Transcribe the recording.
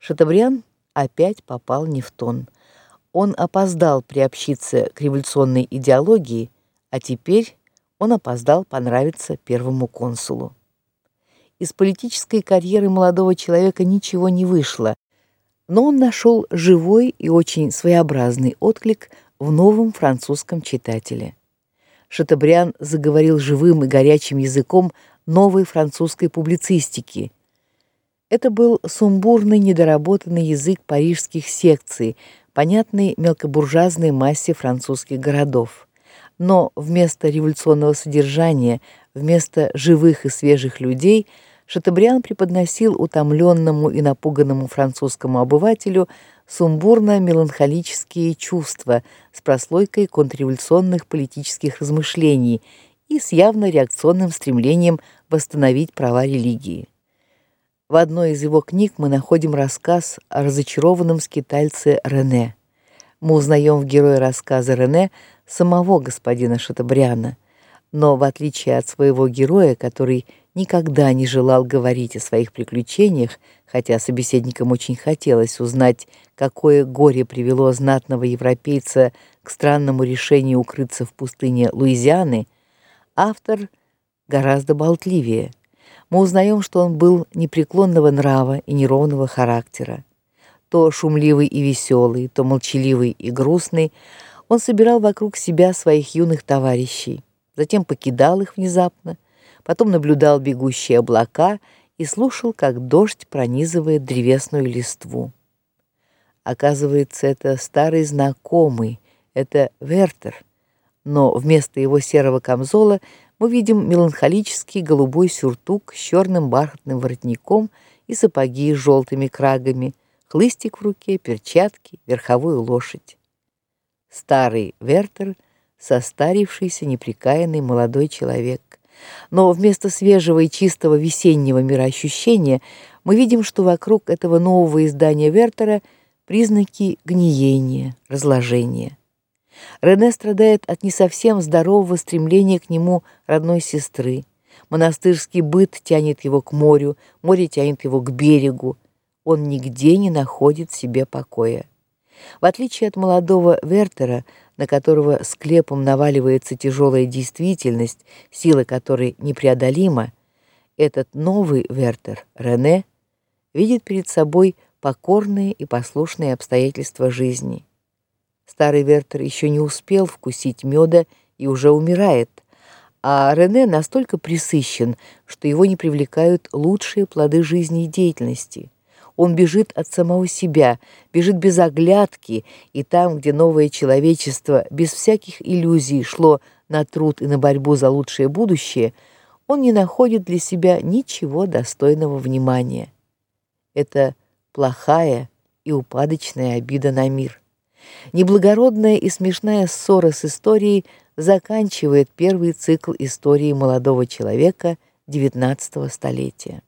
Шатабриан опять попал не в тон. Он опоздал приобщиться к революционной идеологии, а теперь он опоздал понравиться первому консулу. Из политической карьеры молодого человека ничего не вышло, но он нашел живой и очень своеобразный отклик в новом французском читателе. Шатабриан заговорил живым и горячим языком новой французской публицистики – это был сумбурный, недоработанный язык парижских секций, понятный мелкобуржуазной массе французских городов. Но вместо революционного содержания, вместо живых и свежих людей, Шатабриан преподносил утомленному и напуганному французскому обывателю сумбурно-меланхолические чувства с прослойкой контрреволюционных политических размышлений и с явно реакционным стремлением восстановить права религии. В одной из его книг мы находим рассказ о разочарованном скитальце Рене. Мы узнаем в герое рассказа Рене самого господина Шатабриана, но в отличие от своего героя, который никогда не желал говорить о своих приключениях, хотя собеседникам очень хотелось узнать, какое горе привело знатного европейца к странному решению укрыться в пустыне Луизианы, автор гораздо болтливее – мы узнаем, что он был непреклонного нрава и неровного характера. То шумливый и веселый, то молчаливый и грустный, он собирал вокруг себя своих юных товарищей, затем покидал их внезапно, потом наблюдал бегущие облака и слушал, как дождь пронизывает древесную листву. Оказывается, это старый знакомый, это Вертер, но вместо его серого камзола мы видим меланхолический голубой сюртук с черным бархатным воротником и сапоги с желтыми крагами, хлыстик в руке, перчатки, верховую лошадь. Старый Вертер, состарившийся, неприкаянный молодой человек. Но вместо свежего и чистого весеннего мироощущения мы видим, что вокруг этого нового издания Вертера признаки гниения, разложения. Рене страдает от не совсем здорового стремления к нему родной сестры. Монастырский быт тянет его к морю, море тянет его к берегу. Он нигде не находит себе покоя. В отличие от молодого Вертера, на которого склепом наваливается тяжелая действительность, сила которой непреодолима, этот новый Вертер, Рене, видит перед собой покорные и послушные обстоятельства жизни. Старый Вертер еще не успел вкусить меда и уже умирает, а Рене настолько пресыщен, что его не привлекают лучшие плоды жизни и деятельности. Он бежит от самого себя, бежит без оглядки, и там, где новое человечество без всяких иллюзий шло на труд и на борьбу за лучшее будущее, он не находит для себя ничего достойного внимания. Это плохая и упадочная обида на мир. Неблагородная и смешная ссора с историей заканчивает первый цикл истории молодого человека XIX столетия.